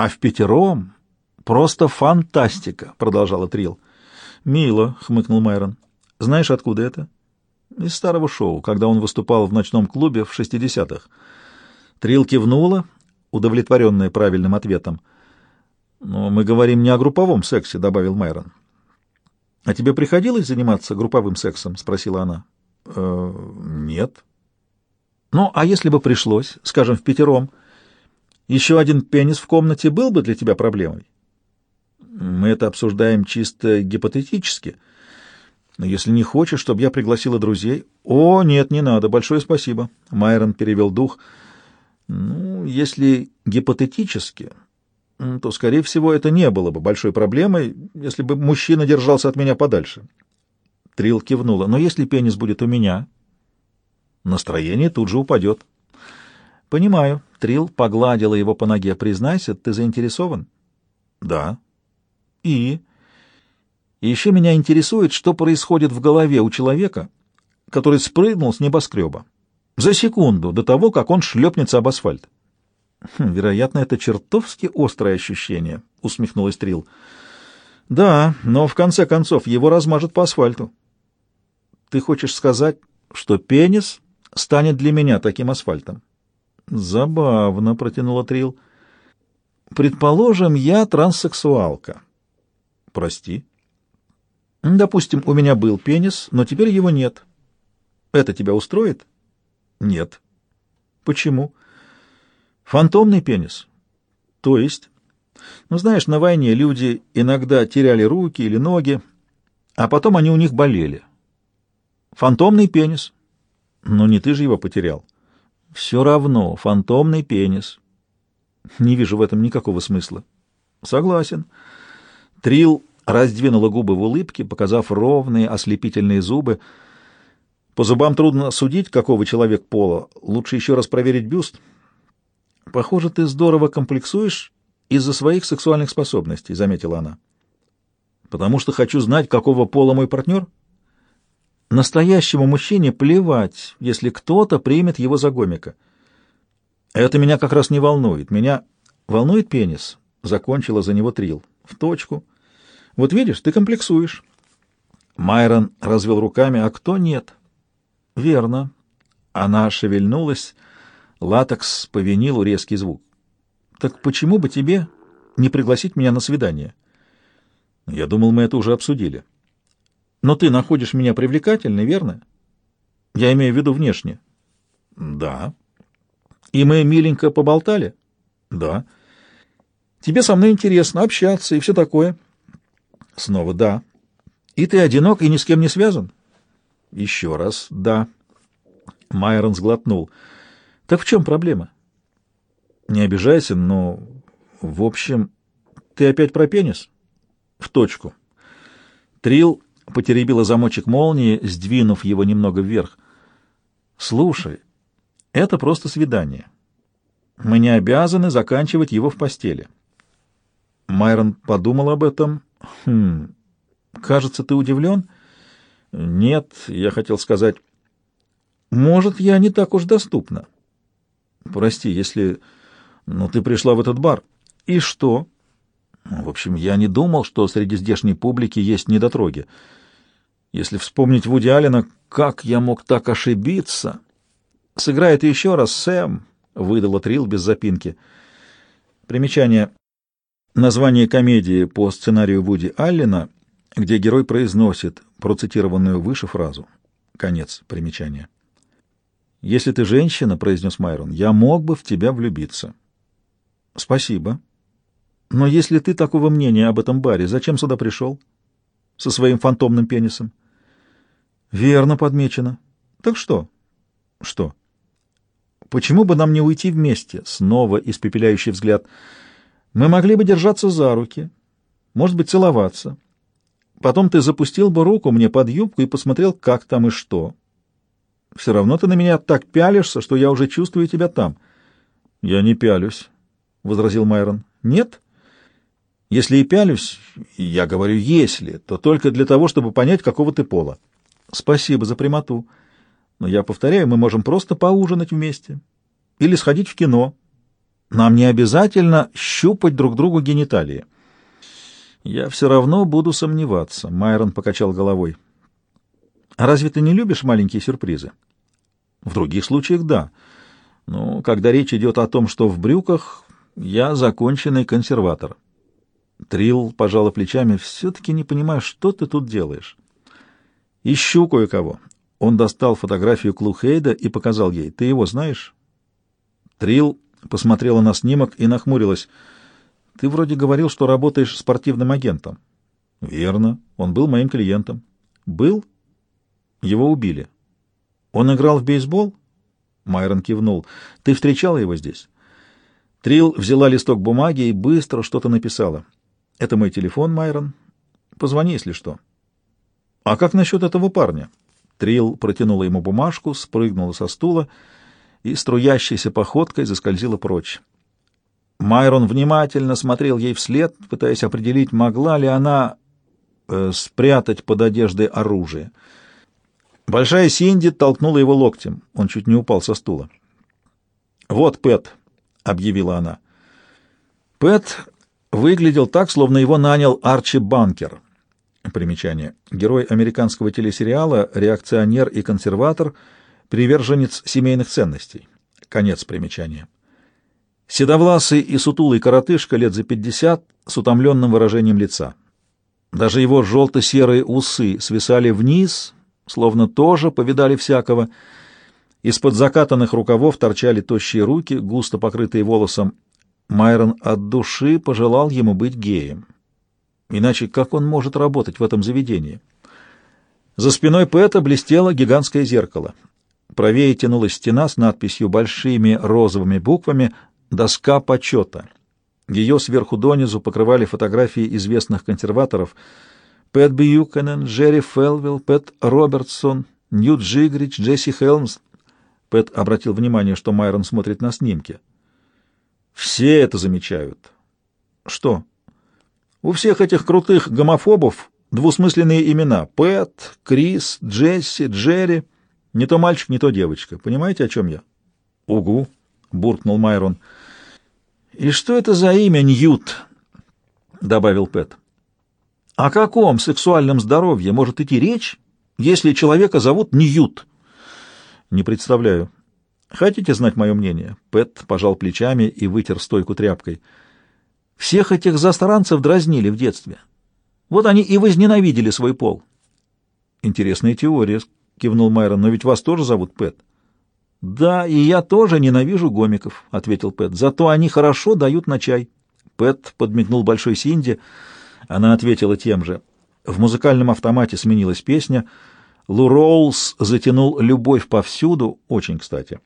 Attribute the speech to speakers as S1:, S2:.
S1: А в пятером просто фантастика, продолжала Трил. Мило, хмыкнул Майрон. Знаешь, откуда это? Из старого шоу, когда он выступал в ночном клубе в шестидесятых. Трил кивнула, удовлетворенная правильным ответом. «Но мы говорим не о групповом сексе», — добавил Майрон. «А тебе приходилось заниматься групповым сексом?» — спросила она. «Э, «Нет». «Ну, а если бы пришлось, скажем, в пятером, еще один пенис в комнате был бы для тебя проблемой?» «Мы это обсуждаем чисто гипотетически. Но если не хочешь, чтобы я пригласила друзей...» «О, нет, не надо, большое спасибо». Майрон перевел дух. «Ну, если гипотетически...» то, скорее всего, это не было бы большой проблемой, если бы мужчина держался от меня подальше. Трил кивнула. Но если пенис будет у меня, настроение тут же упадет. Понимаю. Трил погладила его по ноге. Признайся, ты заинтересован? Да. И? И еще меня интересует, что происходит в голове у человека, который спрыгнул с небоскреба за секунду до того, как он шлепнется об асфальт. Хм, «Вероятно, это чертовски острое ощущение», — усмехнулась Трил. «Да, но в конце концов его размажет по асфальту». «Ты хочешь сказать, что пенис станет для меня таким асфальтом?» «Забавно», — протянула Трил. «Предположим, я транссексуалка». «Прости». «Допустим, у меня был пенис, но теперь его нет. Это тебя устроит?» «Нет». «Почему?» Фантомный пенис? То есть? Ну, знаешь, на войне люди иногда теряли руки или ноги, а потом они у них болели. Фантомный пенис. Но не ты же его потерял. Все равно, фантомный пенис. Не вижу в этом никакого смысла. Согласен. Трил раздвинула губы в улыбке, показав ровные ослепительные зубы. По зубам трудно судить, какого человек пола. Лучше еще раз проверить бюст. «Похоже, ты здорово комплексуешь из-за своих сексуальных способностей», — заметила она. «Потому что хочу знать, какого пола мой партнер?» «Настоящему мужчине плевать, если кто-то примет его за гомика. Это меня как раз не волнует. Меня волнует пенис», — закончила за него Трил. «В точку. Вот видишь, ты комплексуешь». Майрон развел руками, а кто нет? «Верно». Она шевельнулась, — Латекс по винилу резкий звук. «Так почему бы тебе не пригласить меня на свидание?» «Я думал, мы это уже обсудили». «Но ты находишь меня привлекательной, верно?» «Я имею в виду внешне». «Да». «И мы миленько поболтали?» «Да». «Тебе со мной интересно общаться и все такое?» «Снова да». «И ты одинок и ни с кем не связан?» «Еще раз да». Майрон сглотнул. Так в чем проблема? Не обижайся, но... В общем, ты опять про пенис? В точку. Трил потеребила замочек молнии, сдвинув его немного вверх. Слушай, это просто свидание. Мы не обязаны заканчивать его в постели. Майрон подумал об этом. Хм, кажется, ты удивлен? Нет, я хотел сказать... Может, я не так уж доступна. Прости, если... Ну, ты пришла в этот бар. И что? В общем, я не думал, что среди здешней публики есть недотроги. Если вспомнить Вуди Аллена, как я мог так ошибиться? Сыграй это еще раз, Сэм, — выдала Трил без запинки. Примечание. Название комедии по сценарию Вуди Аллена, где герой произносит процитированную выше фразу. Конец примечания. «Если ты женщина, — произнес Майрон, — я мог бы в тебя влюбиться». «Спасибо. Но если ты такого мнения об этом баре, зачем сюда пришел? Со своим фантомным пенисом?» «Верно подмечено. Так что?» «Что?» «Почему бы нам не уйти вместе?» Снова испепеляющий взгляд. «Мы могли бы держаться за руки, может быть, целоваться. Потом ты запустил бы руку мне под юбку и посмотрел, как там и что». Все равно ты на меня так пялишься, что я уже чувствую тебя там. — Я не пялюсь, — возразил Майрон. — Нет? Если и пялюсь, я говорю «если», то только для того, чтобы понять, какого ты пола. Спасибо за прямоту. Но я повторяю, мы можем просто поужинать вместе. Или сходить в кино. Нам не обязательно щупать друг другу гениталии. Я все равно буду сомневаться, Майрон покачал головой. А разве ты не любишь маленькие сюрпризы? В других случаях да. Но когда речь идет о том, что в брюках, я законченный консерватор. Трил пожала плечами. Все-таки не понимаю, что ты тут делаешь. Ищу кое-кого. Он достал фотографию Клухейда и показал ей. Ты его знаешь? Трил посмотрела на снимок и нахмурилась. Ты вроде говорил, что работаешь спортивным агентом. Верно. Он был моим клиентом. Был? Его убили. Он играл в бейсбол? Майрон кивнул. Ты встречала его здесь? Трил взяла листок бумаги и быстро что-то написала. Это мой телефон, Майрон. Позвони, если что. А как насчет этого парня? Трил протянула ему бумажку, спрыгнула со стула и струящейся походкой заскользила прочь. Майрон внимательно смотрел ей вслед, пытаясь определить, могла ли она э, спрятать под одеждой оружие. Большая Синди толкнула его локтем. Он чуть не упал со стула. «Вот Пэт», — объявила она. Пэт выглядел так, словно его нанял Арчи Банкер. Примечание. Герой американского телесериала, реакционер и консерватор, приверженец семейных ценностей. Конец примечания. Седовласый и сутулый коротышка лет за пятьдесят с утомленным выражением лица. Даже его желто-серые усы свисали вниз, словно тоже повидали всякого. Из-под закатанных рукавов торчали тощие руки, густо покрытые волосом. Майрон от души пожелал ему быть геем. Иначе как он может работать в этом заведении? За спиной Пэта блестело гигантское зеркало. Правее тянулась стена с надписью большими розовыми буквами «Доска почета». Ее сверху донизу покрывали фотографии известных консерваторов — Пэт Бьюкенен, Джерри Фелвилл, Пэт Робертсон, Ньют Джигрич, Джесси Хелмс. Пэт обратил внимание, что Майрон смотрит на снимки. Все это замечают. Что? У всех этих крутых гомофобов двусмысленные имена. Пэт, Крис, Джесси, Джерри. Не то мальчик, не то девочка. Понимаете, о чем я? Угу, буркнул Майрон. И что это за имя Ньют? добавил Пэт. О каком сексуальном здоровье может идти речь, если человека зовут Ньют? Не представляю. Хотите знать мое мнение? Пэт пожал плечами и вытер стойку тряпкой. Всех этих застранцев дразнили в детстве. Вот они и возненавидели свой пол. Интересная теория, кивнул Майрон, но ведь вас тоже зовут Пэт. Да, и я тоже ненавижу гомиков, ответил Пэт. Зато они хорошо дают на чай. Пэт подмигнул большой Синди. Она ответила тем же. В музыкальном автомате сменилась песня. Лу Роулс затянул «Любовь повсюду», очень кстати.